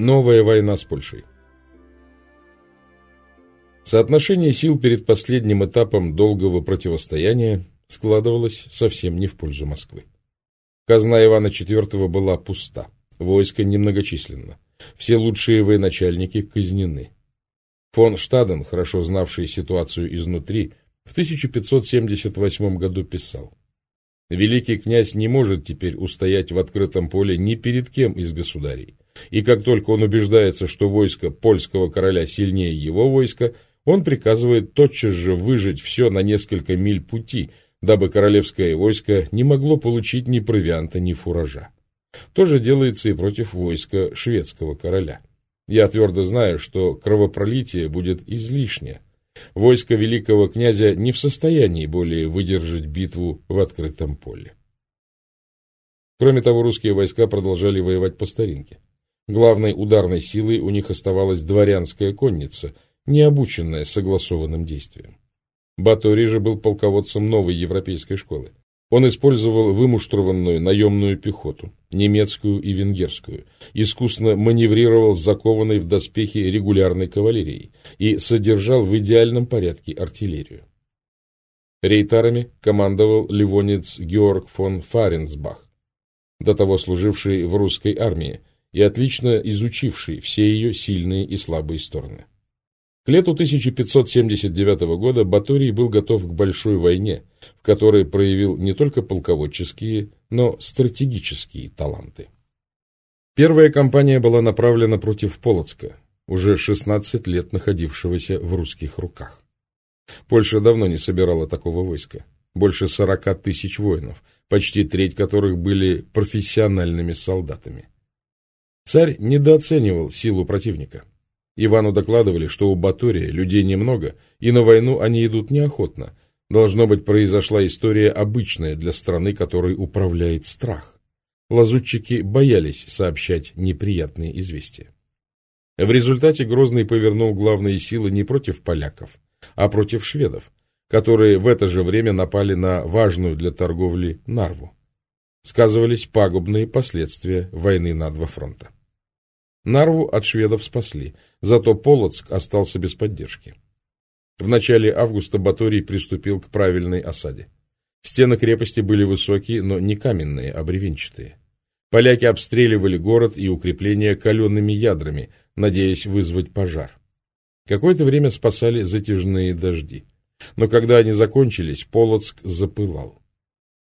Новая война с Польшей. Соотношение сил перед последним этапом долгого противостояния складывалось совсем не в пользу Москвы. Казна Ивана IV была пуста, войско немногочисленно, все лучшие военачальники казнены. Фон Штаден, хорошо знавший ситуацию изнутри, в 1578 году писал «Великий князь не может теперь устоять в открытом поле ни перед кем из государей, и как только он убеждается, что войско польского короля сильнее его войска, он приказывает тотчас же выжить все на несколько миль пути, дабы королевское войско не могло получить ни провианта, ни фуража. То же делается и против войска шведского короля. Я твердо знаю, что кровопролитие будет излишне. Войско великого князя не в состоянии более выдержать битву в открытом поле. Кроме того, русские войска продолжали воевать по старинке. Главной ударной силой у них оставалась дворянская конница – не обученная согласованным действиям. Батори же был полководцем новой европейской школы. Он использовал вымуштрованную наемную пехоту, немецкую и венгерскую, искусно маневрировал закованной в доспехи регулярной кавалерией и содержал в идеальном порядке артиллерию. Рейтарами командовал ливонец Георг фон Фаренсбах, до того служивший в русской армии и отлично изучивший все ее сильные и слабые стороны. К лету 1579 года Баторий был готов к большой войне, в которой проявил не только полководческие, но стратегические таланты. Первая кампания была направлена против Полоцка, уже 16 лет находившегося в русских руках. Польша давно не собирала такого войска. Больше 40 тысяч воинов, почти треть которых были профессиональными солдатами. Царь недооценивал силу противника. Ивану докладывали, что у Батория людей немного, и на войну они идут неохотно. Должно быть, произошла история обычная для страны, которой управляет страх. Лазутчики боялись сообщать неприятные известия. В результате Грозный повернул главные силы не против поляков, а против шведов, которые в это же время напали на важную для торговли Нарву. Сказывались пагубные последствия войны на два фронта. Нарву от шведов спасли, зато Полоцк остался без поддержки. В начале августа Баторий приступил к правильной осаде. Стены крепости были высокие, но не каменные, а бревенчатые. Поляки обстреливали город и укрепления калеными ядрами, надеясь вызвать пожар. Какое-то время спасали затяжные дожди. Но когда они закончились, Полоцк запылал.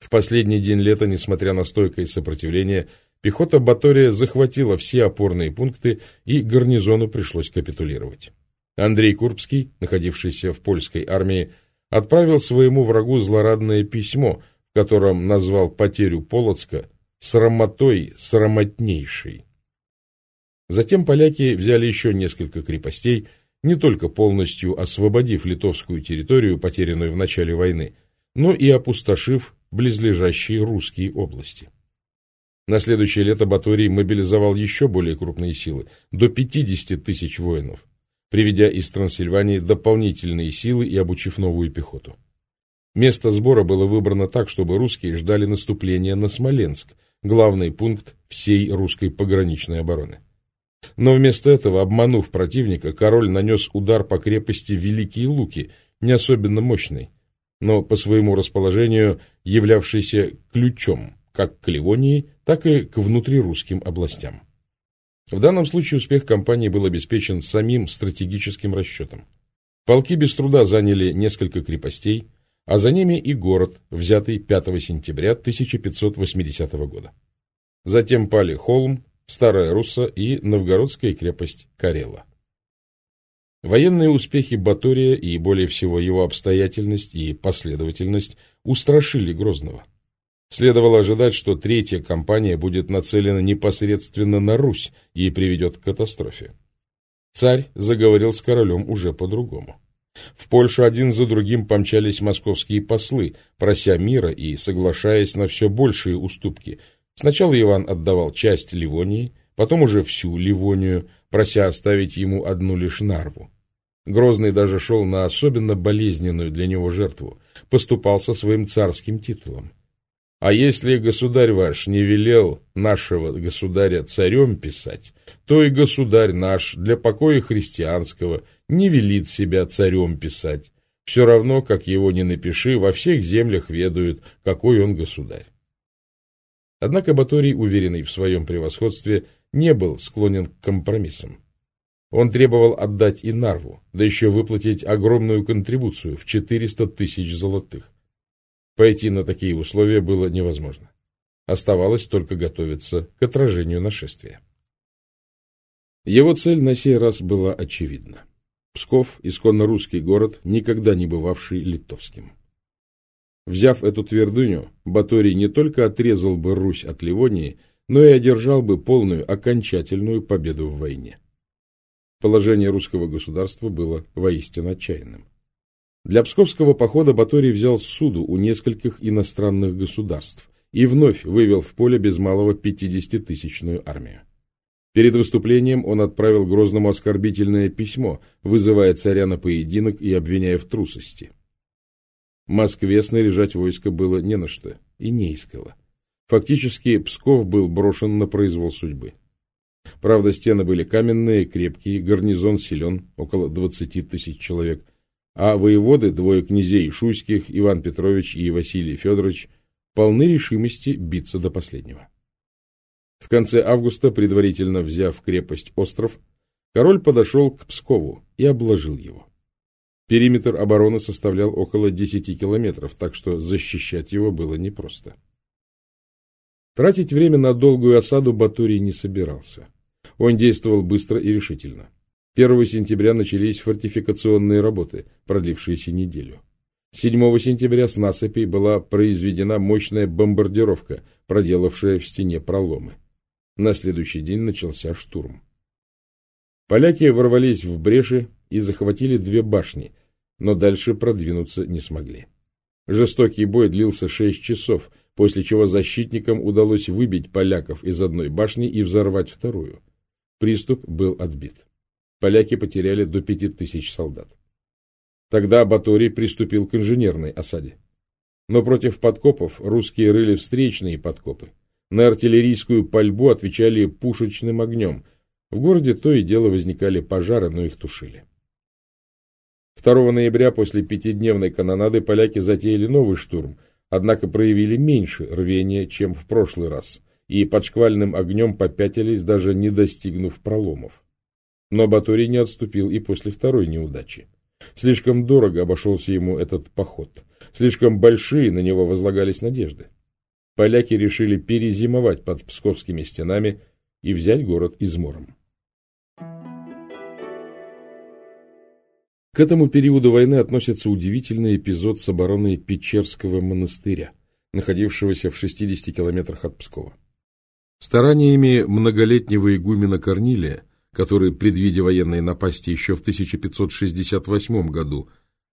В последний день лета, несмотря на стойкое сопротивление, Пехота Батория захватила все опорные пункты, и гарнизону пришлось капитулировать. Андрей Курбский, находившийся в польской армии, отправил своему врагу злорадное письмо, в котором назвал потерю Полоцка срамотой срамотнейшей. Затем поляки взяли еще несколько крепостей, не только полностью освободив литовскую территорию, потерянную в начале войны, но и опустошив близлежащие русские области. На следующее лето Баторий мобилизовал еще более крупные силы, до 50 тысяч воинов, приведя из Трансильвании дополнительные силы и обучив новую пехоту. Место сбора было выбрано так, чтобы русские ждали наступления на Смоленск, главный пункт всей русской пограничной обороны. Но вместо этого, обманув противника, король нанес удар по крепости Великие Луки, не особенно мощный, но по своему расположению являвшийся ключом как к Ливонии, так и к внутрирусским областям. В данном случае успех кампании был обеспечен самим стратегическим расчетом. Полки без труда заняли несколько крепостей, а за ними и город, взятый 5 сентября 1580 года. Затем пали Холм, Старая Русса и Новгородская крепость Карела. Военные успехи Батория и, более всего, его обстоятельность и последовательность устрашили Грозного. Следовало ожидать, что третья кампания будет нацелена непосредственно на Русь и приведет к катастрофе. Царь заговорил с королем уже по-другому. В Польшу один за другим помчались московские послы, прося мира и соглашаясь на все большие уступки. Сначала Иван отдавал часть Ливонии, потом уже всю Ливонию, прося оставить ему одну лишь Нарву. Грозный даже шел на особенно болезненную для него жертву, поступал со своим царским титулом. А если государь ваш не велел нашего государя царем писать, то и государь наш для покоя христианского не велит себя царем писать. Все равно, как его не напиши, во всех землях ведают, какой он государь. Однако Баторий, уверенный в своем превосходстве, не был склонен к компромиссам. Он требовал отдать и Нарву, да еще выплатить огромную контрибуцию в 400 тысяч золотых. Пойти на такие условия было невозможно. Оставалось только готовиться к отражению нашествия. Его цель на сей раз была очевидна. Псков, исконно русский город, никогда не бывавший литовским. Взяв эту твердыню, Баторий не только отрезал бы Русь от Ливонии, но и одержал бы полную окончательную победу в войне. Положение русского государства было воистину отчаянным. Для псковского похода Баторий взял суду у нескольких иностранных государств и вновь вывел в поле без малого 50-тысячную армию. Перед выступлением он отправил Грозному оскорбительное письмо, вызывая царя на поединок и обвиняя в трусости. Москве снаряжать войско было не на что и не искало. Фактически Псков был брошен на произвол судьбы. Правда, стены были каменные, крепкие, гарнизон силен, около 20 тысяч человек, а воеводы, двое князей Шуйских, Иван Петрович и Василий Федорович, полны решимости биться до последнего. В конце августа, предварительно взяв крепость Остров, король подошел к Пскову и обложил его. Периметр обороны составлял около 10 километров, так что защищать его было непросто. Тратить время на долгую осаду Батурий не собирался. Он действовал быстро и решительно. 1 сентября начались фортификационные работы, продлившиеся неделю. 7 сентября с насыпей была произведена мощная бомбардировка, проделавшая в стене проломы. На следующий день начался штурм. Поляки ворвались в бреши и захватили две башни, но дальше продвинуться не смогли. Жестокий бой длился шесть часов, после чего защитникам удалось выбить поляков из одной башни и взорвать вторую. Приступ был отбит. Поляки потеряли до пяти тысяч солдат. Тогда Баторий приступил к инженерной осаде. Но против подкопов русские рыли встречные подкопы. На артиллерийскую пальбу отвечали пушечным огнем. В городе то и дело возникали пожары, но их тушили. 2 ноября после пятидневной канонады поляки затеяли новый штурм, однако проявили меньше рвения, чем в прошлый раз, и под шквальным огнем попятились, даже не достигнув проломов. Но Баторий не отступил и после второй неудачи. Слишком дорого обошелся ему этот поход. Слишком большие на него возлагались надежды поляки решили перезимовать под псковскими стенами и взять город измором. К этому периоду войны относится удивительный эпизод с обороной Печерского монастыря, находившегося в 60 километрах от Пскова. Стараниями многолетнего игумена Корнилия, который, предвидя военные напасти еще в 1568 году,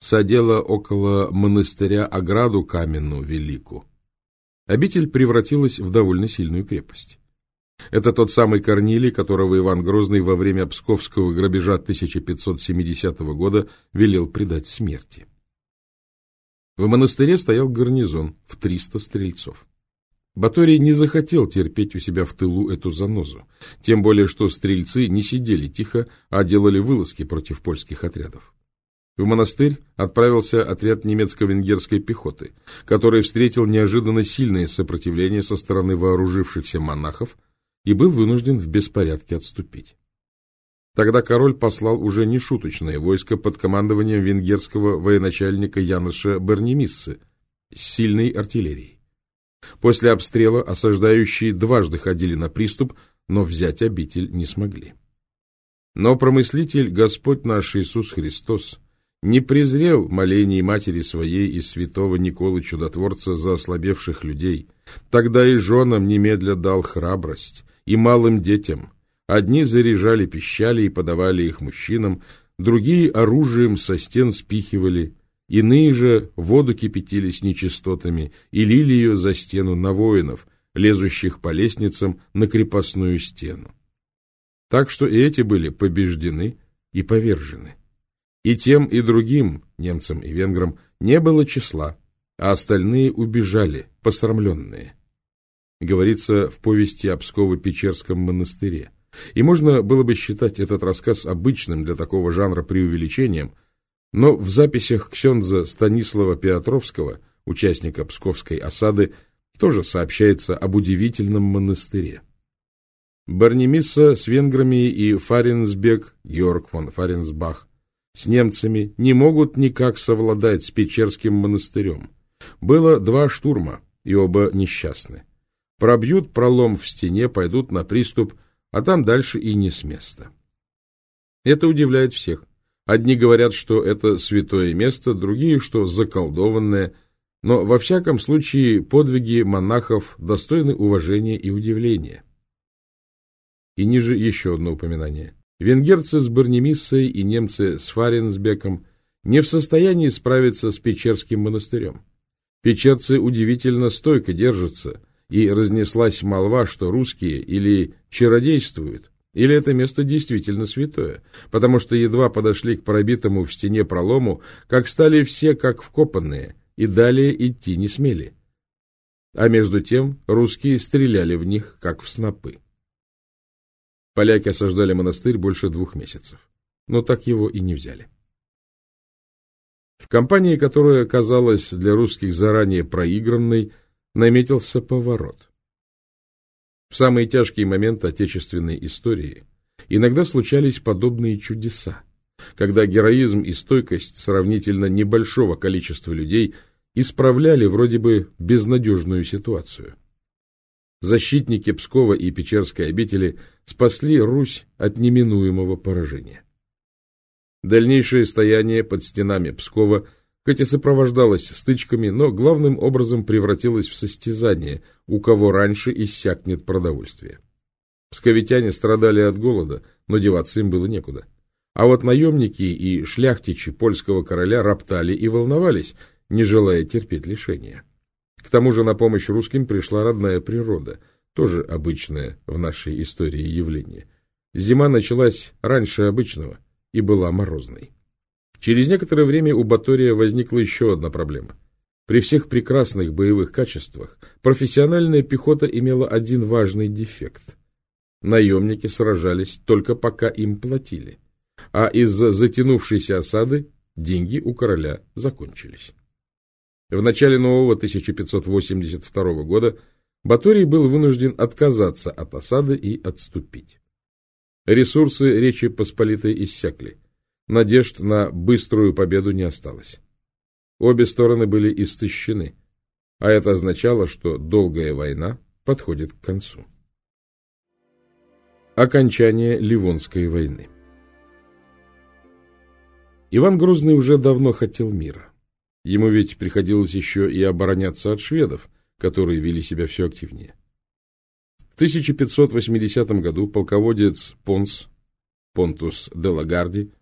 садила около монастыря ограду каменную великую, обитель превратилась в довольно сильную крепость. Это тот самый Корнилий, которого Иван Грозный во время Псковского грабежа 1570 года велел предать смерти. В монастыре стоял гарнизон в 300 стрельцов. Баторий не захотел терпеть у себя в тылу эту занозу, тем более что стрельцы не сидели тихо, а делали вылазки против польских отрядов. В монастырь отправился отряд немецко-венгерской пехоты, который встретил неожиданно сильное сопротивление со стороны вооружившихся монахов и был вынужден в беспорядке отступить. Тогда король послал уже не шуточное войско под командованием венгерского военачальника Яноша Бернемиссы с сильной артиллерией. После обстрела осаждающие дважды ходили на приступ, но взять обитель не смогли. Но промыслитель Господь наш Иисус Христос не презрел молений матери своей и святого Николы Чудотворца за ослабевших людей. Тогда и женам немедля дал храбрость, и малым детям. Одни заряжали пищали и подавали их мужчинам, другие оружием со стен спихивали, иные же воду кипятили с нечистотами и лили ее за стену на воинов, лезущих по лестницам на крепостную стену. Так что и эти были побеждены и повержены. И тем, и другим, немцам и венграм, не было числа, а остальные убежали посрамленные. Говорится в повести о Псково-Печерском монастыре. И можно было бы считать этот рассказ обычным для такого жанра преувеличением, но в записях Ксенза Станислава Петровского, участника Псковской осады, тоже сообщается об удивительном монастыре. Барнемисса с венграми и Фаренсбек, Георг фон Фаренсбах, с немцами не могут никак совладать с Печерским монастырем. Было два штурма, и оба несчастны. Пробьют пролом в стене, пойдут на приступ, а там дальше и не с места. Это удивляет всех. Одни говорят, что это святое место, другие, что заколдованное, но во всяком случае подвиги монахов достойны уважения и удивления. И ниже еще одно упоминание. Венгерцы с Барнемиссой и немцы с Фаренсбеком не в состоянии справиться с Печерским монастырем. Печерцы удивительно стойко держатся, и разнеслась молва, что русские или чародействуют, или это место действительно святое, потому что едва подошли к пробитому в стене пролому, как стали все как вкопанные, и далее идти не смели. А между тем русские стреляли в них, как в снопы. Поляки осаждали монастырь больше двух месяцев, но так его и не взяли. В кампании, которая казалась для русских заранее проигранной, наметился поворот. В самые тяжкие моменты отечественной истории иногда случались подобные чудеса, когда героизм и стойкость сравнительно небольшого количества людей исправляли вроде бы безнадежную ситуацию. Защитники Пскова и Печерской обители спасли Русь от неминуемого поражения. Дальнейшее стояние под стенами Пскова хоть и сопровождалось стычками, но главным образом превратилось в состязание, у кого раньше иссякнет продовольствие. Псковитяне страдали от голода, но деваться им было некуда. А вот наемники и шляхтичи польского короля роптали и волновались, не желая терпеть лишения. К тому же на помощь русским пришла родная природа, тоже обычное в нашей истории явление. Зима началась раньше обычного и была морозной. Через некоторое время у Батория возникла еще одна проблема. При всех прекрасных боевых качествах профессиональная пехота имела один важный дефект. Наемники сражались только пока им платили, а из-за затянувшейся осады деньги у короля закончились. В начале нового 1582 года Баторий был вынужден отказаться от осады и отступить. Ресурсы Речи Посполитой иссякли. Надежд на быструю победу не осталось. Обе стороны были истощены, а это означало, что долгая война подходит к концу. Окончание Ливонской войны Иван Грозный уже давно хотел мира. Ему ведь приходилось еще и обороняться от шведов, которые вели себя все активнее. В 1580 году полководец Понс, Понтус де Лагарди,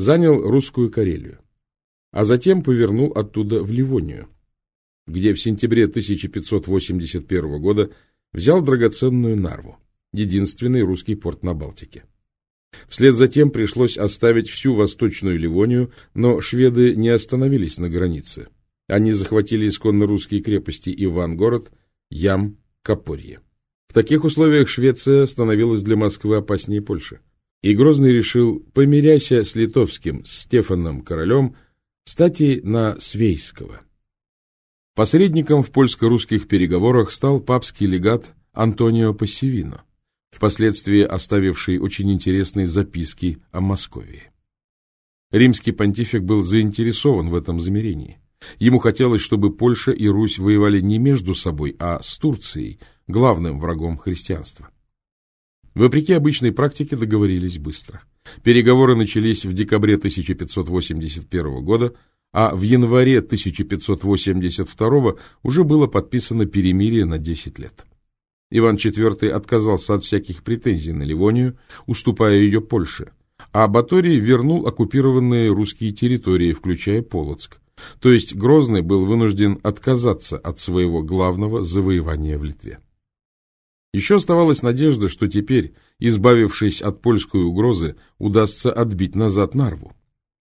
занял русскую Карелию, а затем повернул оттуда в Ливонию, где в сентябре 1581 года взял драгоценную Нарву, единственный русский порт на Балтике. Вслед за тем пришлось оставить всю Восточную Ливонию, но шведы не остановились на границе. Они захватили исконно русские крепости Ивангород, Ям, Копорье. В таких условиях Швеция становилась для Москвы опаснее Польши. И Грозный решил, помиряся с литовским Стефаном королем, стати на Свейского. Посредником в польско-русских переговорах стал папский легат Антонио Пассивино впоследствии оставивший очень интересные записки о Московии. Римский понтифик был заинтересован в этом замерении. Ему хотелось, чтобы Польша и Русь воевали не между собой, а с Турцией, главным врагом христианства. Вопреки обычной практике договорились быстро. Переговоры начались в декабре 1581 года, а в январе 1582 уже было подписано перемирие на 10 лет. Иван IV отказался от всяких претензий на Ливонию, уступая ее Польше, а Баторий вернул оккупированные русские территории, включая Полоцк. То есть Грозный был вынужден отказаться от своего главного завоевания в Литве. Еще оставалась надежда, что теперь, избавившись от польской угрозы, удастся отбить назад Нарву.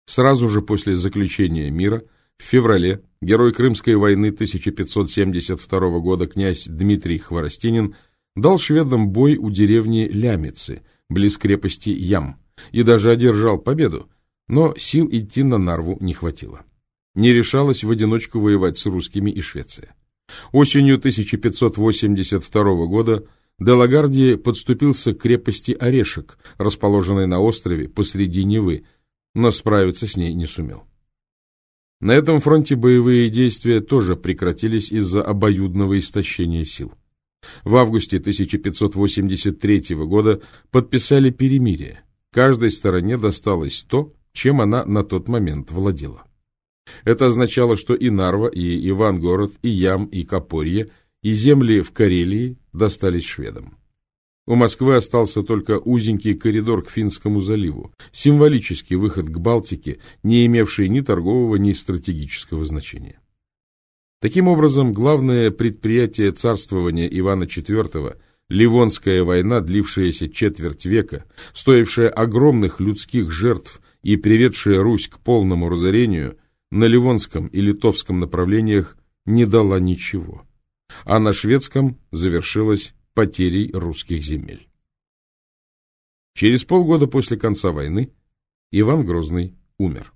Сразу же после заключения мира, в феврале, герой Крымской войны 1572 года князь Дмитрий Хворостинин дал шведам бой у деревни Лямицы, близ крепости Ям, и даже одержал победу, но сил идти на Нарву не хватило. Не решалась в одиночку воевать с русскими и Швеция. Осенью 1582 года Делагарди подступился к крепости Орешек, расположенной на острове посреди Невы, но справиться с ней не сумел. На этом фронте боевые действия тоже прекратились из-за обоюдного истощения сил. В августе 1583 года подписали перемирие. Каждой стороне досталось то, чем она на тот момент владела. Это означало, что и Нарва, и Ивангород, и Ям, и Копорье, и земли в Карелии достались шведам. У Москвы остался только узенький коридор к Финскому заливу, символический выход к Балтике, не имевший ни торгового, ни стратегического значения. Таким образом, главное предприятие царствования Ивана IV – Ливонская война, длившаяся четверть века, стоившая огромных людских жертв и приведшая Русь к полному разорению, на Ливонском и Литовском направлениях не дала ничего, а на шведском завершилась потерей русских земель. Через полгода после конца войны Иван Грозный умер.